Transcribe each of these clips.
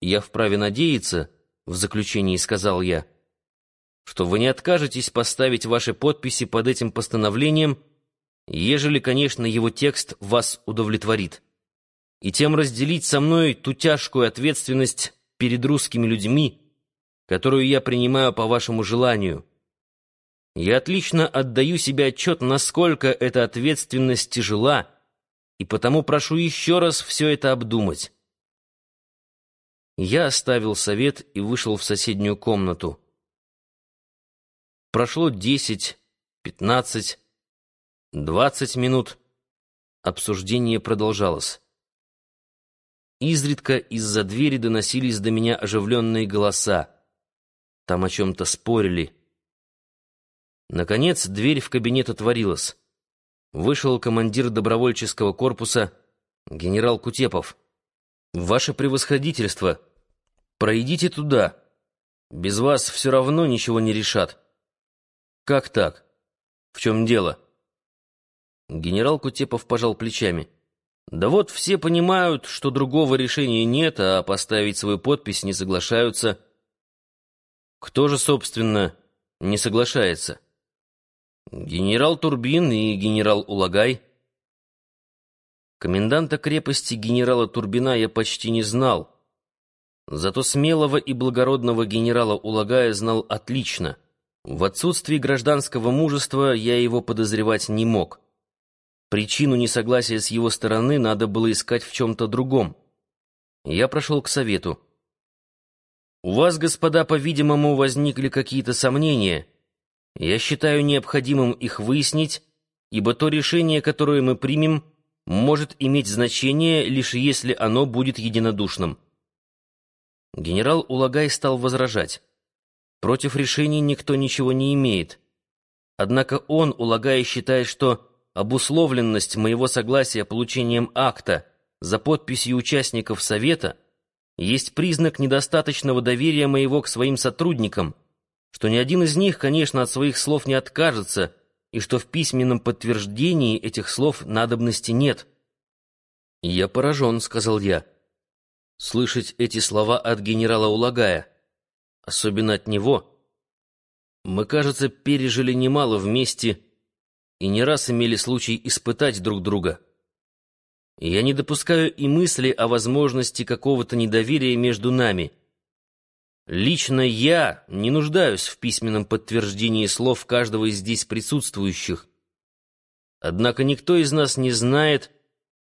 «Я вправе надеяться», — в заключении сказал я, «что вы не откажетесь поставить ваши подписи под этим постановлением, ежели, конечно, его текст вас удовлетворит, и тем разделить со мной ту тяжкую ответственность перед русскими людьми, которую я принимаю по вашему желанию. Я отлично отдаю себе отчет, насколько эта ответственность тяжела, и потому прошу еще раз все это обдумать». Я оставил совет и вышел в соседнюю комнату. Прошло десять, пятнадцать, двадцать минут. Обсуждение продолжалось. Изредка из-за двери доносились до меня оживленные голоса. Там о чем-то спорили. Наконец, дверь в кабинет отворилась. Вышел командир добровольческого корпуса генерал Кутепов. «Ваше превосходительство!» Пройдите туда. Без вас все равно ничего не решат. Как так? В чем дело? Генерал Кутепов пожал плечами. Да вот все понимают, что другого решения нет, а поставить свою подпись не соглашаются. Кто же, собственно, не соглашается? Генерал Турбин и генерал Улагай. Коменданта крепости генерала Турбина я почти не знал. Зато смелого и благородного генерала Улагая знал отлично. В отсутствии гражданского мужества я его подозревать не мог. Причину несогласия с его стороны надо было искать в чем-то другом. Я прошел к совету. «У вас, господа, по-видимому, возникли какие-то сомнения. Я считаю необходимым их выяснить, ибо то решение, которое мы примем, может иметь значение, лишь если оно будет единодушным». Генерал Улагай стал возражать. Против решений никто ничего не имеет. Однако он, Улагай, считает, что обусловленность моего согласия получением акта за подписью участников Совета есть признак недостаточного доверия моего к своим сотрудникам, что ни один из них, конечно, от своих слов не откажется, и что в письменном подтверждении этих слов надобности нет. «Я поражен», — сказал я слышать эти слова от генерала Улагая, особенно от него. Мы, кажется, пережили немало вместе и не раз имели случай испытать друг друга. Я не допускаю и мысли о возможности какого-то недоверия между нами. Лично я не нуждаюсь в письменном подтверждении слов каждого из здесь присутствующих. Однако никто из нас не знает,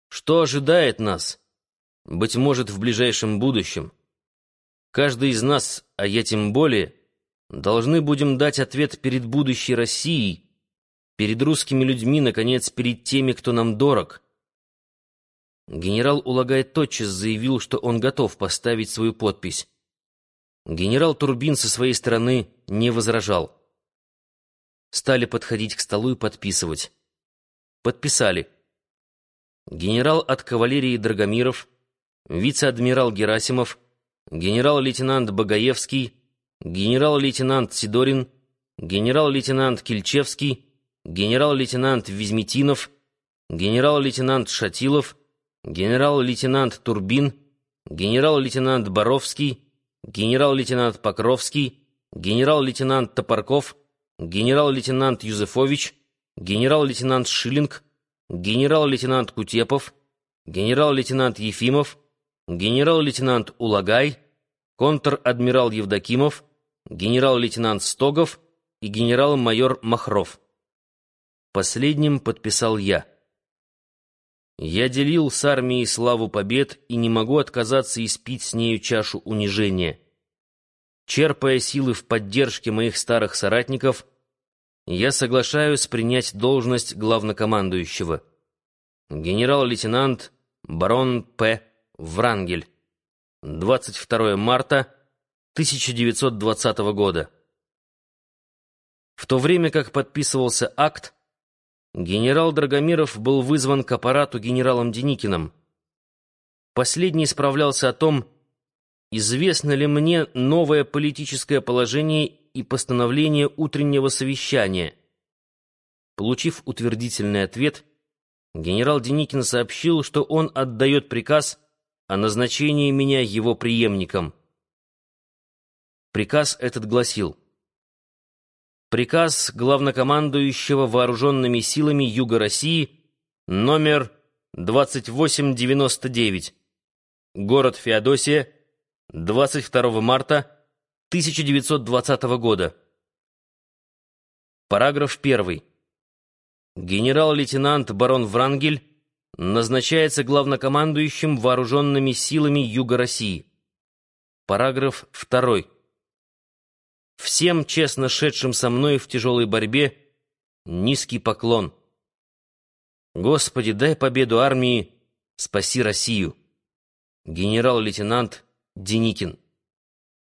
что ожидает нас — быть может, в ближайшем будущем. Каждый из нас, а я тем более, должны будем дать ответ перед будущей Россией, перед русскими людьми, наконец, перед теми, кто нам дорог. Генерал Улагай тотчас заявил, что он готов поставить свою подпись. Генерал Турбин со своей стороны не возражал. Стали подходить к столу и подписывать. Подписали. Генерал от кавалерии Драгомиров — вице-адмирал Герасимов, генерал-лейтенант Багаевский, генерал-лейтенант Сидорин, генерал-лейтенант Кильчевский, генерал-лейтенант Визметинов, генерал-лейтенант Шатилов, генерал-лейтенант Турбин, генерал-лейтенант Боровский, генерал-лейтенант Покровский, генерал-лейтенант Топорков, генерал-лейтенант Юзефович, генерал-лейтенант Шиллинг, генерал-лейтенант Кутепов, генерал-лейтенант Ефимов, генерал-лейтенант Улагай, контр-адмирал Евдокимов, генерал-лейтенант Стогов и генерал-майор Махров. Последним подписал я. Я делил с армией славу побед и не могу отказаться испить с нею чашу унижения. Черпая силы в поддержке моих старых соратников, я соглашаюсь принять должность главнокомандующего. Генерал-лейтенант барон П. Врангель. 22 марта 1920 года. В то время как подписывался акт, генерал Драгомиров был вызван к аппарату генералом Деникиным. Последний справлялся о том, известно ли мне новое политическое положение и постановление утреннего совещания. Получив утвердительный ответ, генерал Деникин сообщил, что он отдает приказ о назначении меня его преемником. Приказ этот гласил. Приказ главнокомандующего вооруженными силами Юга России номер 2899 Город Феодосия 22 марта 1920 года. Параграф 1 Генерал-лейтенант барон Врангель назначается главнокомандующим вооруженными силами Юга России. Параграф 2. Всем честно шедшим со мной в тяжелой борьбе низкий поклон. Господи, дай победу армии, спаси Россию. Генерал-лейтенант Деникин